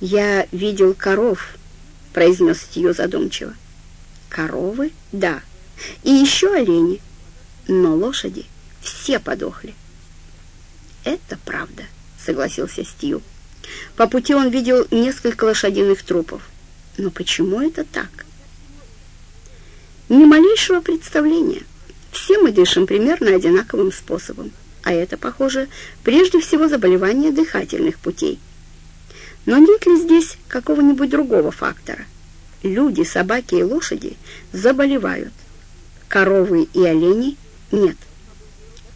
«Я видел коров», — произнес Стью задумчиво. «Коровы? Да. И еще олени. Но лошади все подохли». «Это правда», — согласился Стью. По пути он видел несколько лошадиных трупов. Но почему это так? Ни малейшего представления. Все мы дышим примерно одинаковым способом. А это, похоже, прежде всего заболевание дыхательных путей. Но нет ли здесь какого-нибудь другого фактора? Люди, собаки и лошади заболевают. Коровы и олени нет.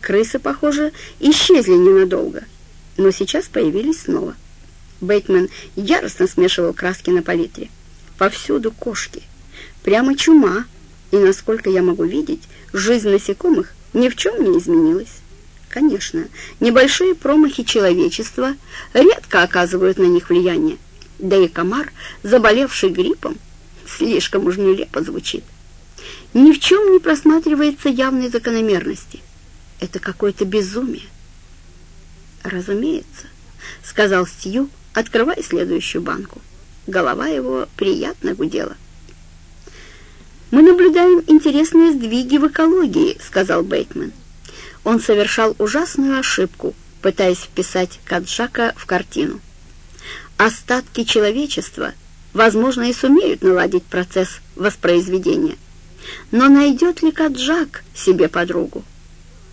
Крысы, похоже, исчезли ненадолго, но сейчас появились снова. Бейтман яростно смешивал краски на палитре. Повсюду кошки. Прямо чума. И, насколько я могу видеть, жизнь насекомых ни в чем не изменилась. Конечно, небольшие промахи человечества редко оказывают на них влияние. Да и комар, заболевший гриппом, слишком уж нелепо звучит. Ни в чем не просматривается явной закономерности. Это какое-то безумие. «Разумеется», — сказал Стью, открывая следующую банку. Голова его приятно гудела. «Мы наблюдаем интересные сдвиги в экологии», — сказал Бейтман он совершал ужасную ошибку, пытаясь вписать Каджака в картину. Остатки человечества, возможно, и сумеют наладить процесс воспроизведения. Но найдет ли Каджак себе подругу?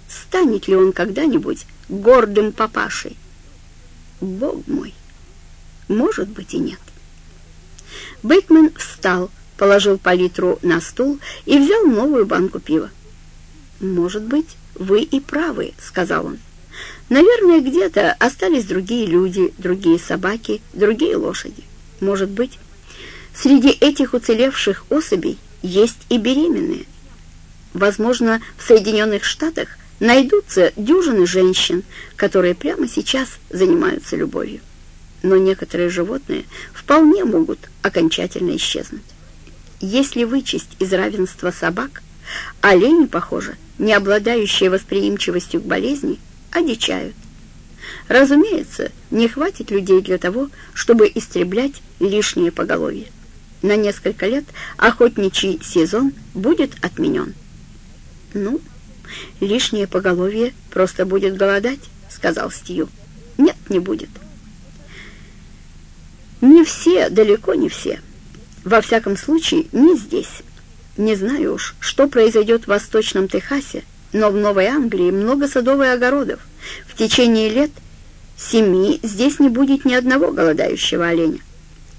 Станет ли он когда-нибудь гордым папашей? Бог мой! Может быть и нет. Бейтман встал, положил палитру на стул и взял новую банку пива. Может быть, «Вы и правы», — сказал он. «Наверное, где-то остались другие люди, другие собаки, другие лошади. Может быть, среди этих уцелевших особей есть и беременные. Возможно, в Соединенных Штатах найдутся дюжины женщин, которые прямо сейчас занимаются любовью. Но некоторые животные вполне могут окончательно исчезнуть. Если вычесть из равенства собак, олени, похоже, не обладающие восприимчивостью к болезни, одичают. Разумеется, не хватит людей для того, чтобы истреблять лишнее поголовье. На несколько лет охотничий сезон будет отменен. «Ну, лишнее поголовье просто будет голодать», — сказал Стью. «Нет, не будет». «Не все, далеко не все. Во всяком случае, не здесь». Не знаю уж, что произойдет в Восточном Техасе, но в Новой Англии много садовых огородов. В течение лет семи здесь не будет ни одного голодающего оленя.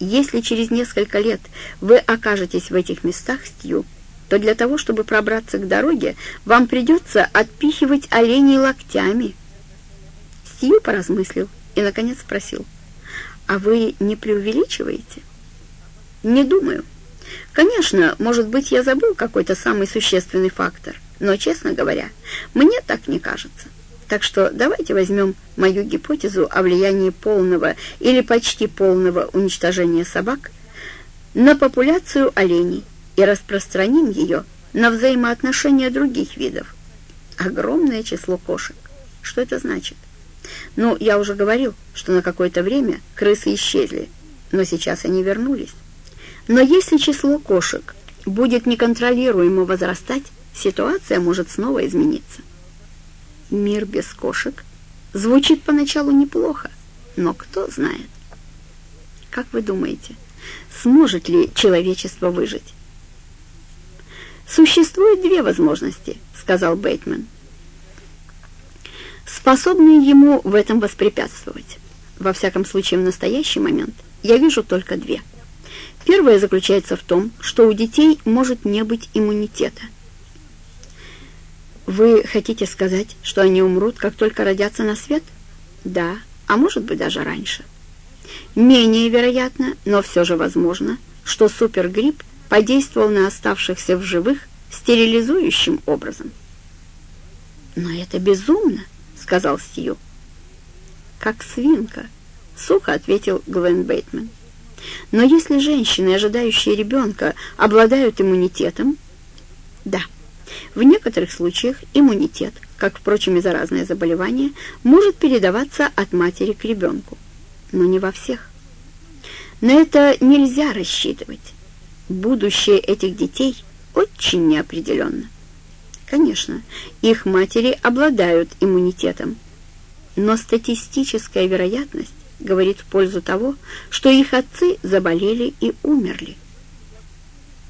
Если через несколько лет вы окажетесь в этих местах, Стью, то для того, чтобы пробраться к дороге, вам придется отпихивать оленей локтями. Стью поразмыслил и, наконец, спросил, «А вы не преувеличиваете?» «Не думаю». Конечно, может быть, я забыл какой-то самый существенный фактор, но, честно говоря, мне так не кажется. Так что давайте возьмем мою гипотезу о влиянии полного или почти полного уничтожения собак на популяцию оленей и распространим ее на взаимоотношения других видов. Огромное число кошек. Что это значит? Ну, я уже говорил, что на какое-то время крысы исчезли, но сейчас они вернулись. Но если число кошек будет неконтролируемо возрастать, ситуация может снова измениться. Мир без кошек звучит поначалу неплохо, но кто знает. Как вы думаете, сможет ли человечество выжить? «Существует две возможности», — сказал Бейтман, способные ему в этом воспрепятствовать. Во всяком случае, в настоящий момент я вижу только две — Первое заключается в том, что у детей может не быть иммунитета. Вы хотите сказать, что они умрут, как только родятся на свет? Да, а может быть даже раньше. Менее вероятно, но все же возможно, что супергрипп подействовал на оставшихся в живых стерилизующим образом. «Но это безумно», — сказал Стью. «Как свинка», — сухо ответил Глен Бейтман. Но если женщины, ожидающие ребенка, обладают иммунитетом, да, в некоторых случаях иммунитет, как, впрочем, и заразное заболевание, может передаваться от матери к ребенку, но не во всех. На это нельзя рассчитывать. Будущее этих детей очень неопределенно. Конечно, их матери обладают иммунитетом, но статистическая вероятность говорит в пользу того, что их отцы заболели и умерли.